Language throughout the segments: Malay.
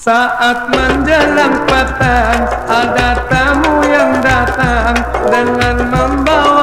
Saat menjelang petang Ada tamu yang datang Dengan membawa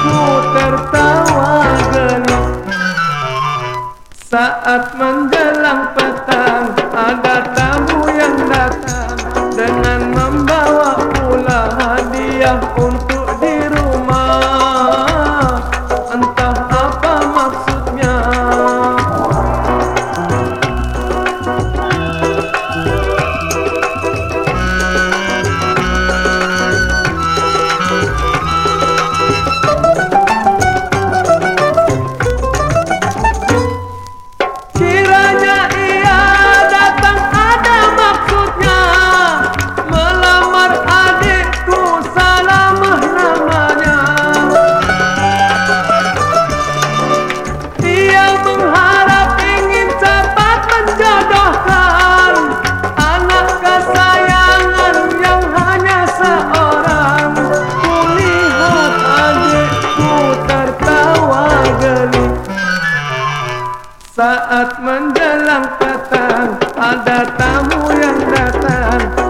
aku tertawa gelap Saat menjelang petang ada saat menjelang petang ada tamu yang datang.